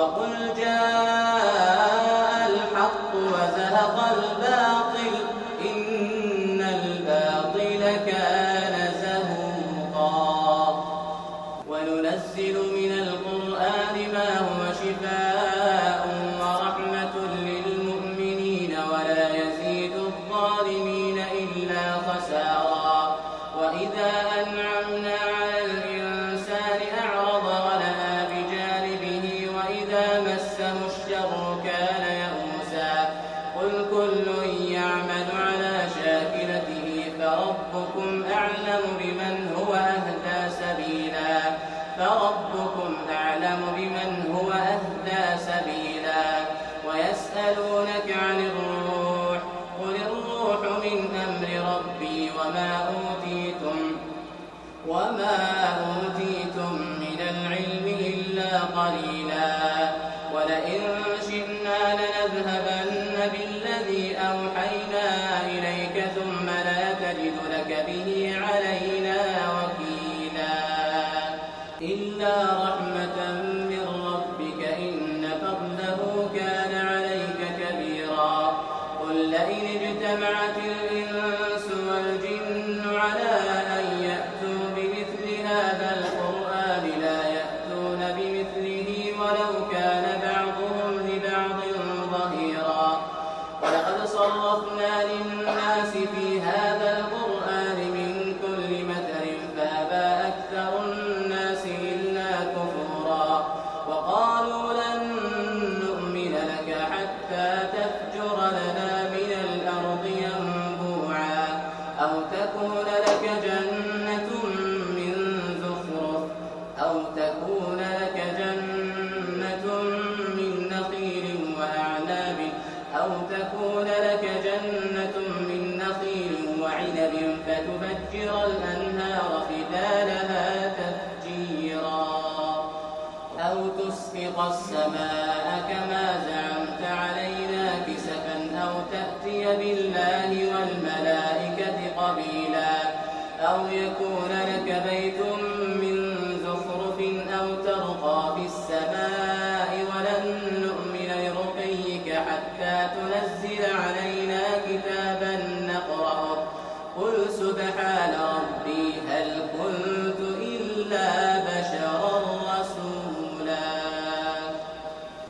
وقل جاء الحق وزهق الباطل إن الباطل كان زهوقا وننزل من القرآن ما هو كان يئوسا. قل كل يعمل على شاكلته فربكم أعلم بمن هو أهدى سبيلا. فربكم أعلم بمن هو أهدى سبيلا. ويسألونك عن الروح قل الروح من أمر ربي وما أوتيتم وما أوتيتم السماء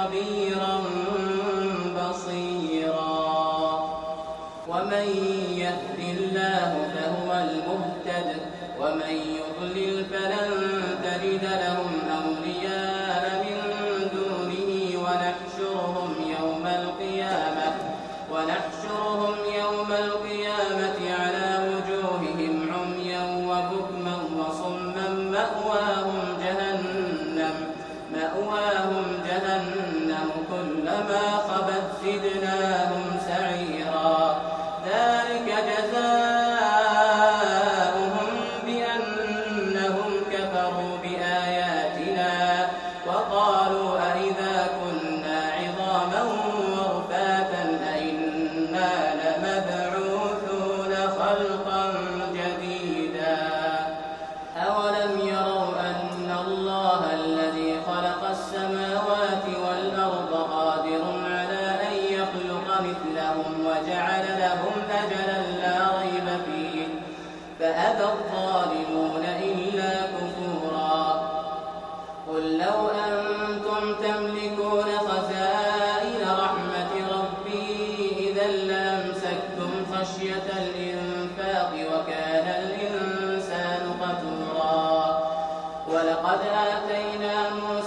خبيرا بصيرا. ومن يهد الله فهو المهتد ومن يضلل فلن زاد الظالمون إلا كفورا. قل لو أنتم تملكون خزائن رحمة ربي إذا لامسكتم خشية الإنفاق وكان الإنسان قتورا. ولقد آتينا موسى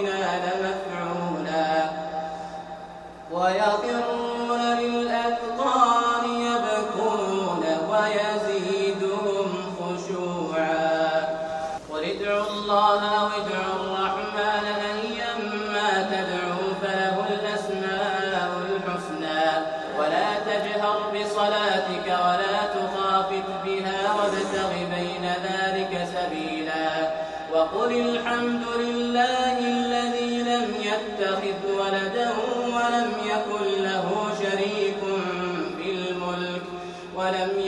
ربنا لمأ يكن له شريك في الملك ولم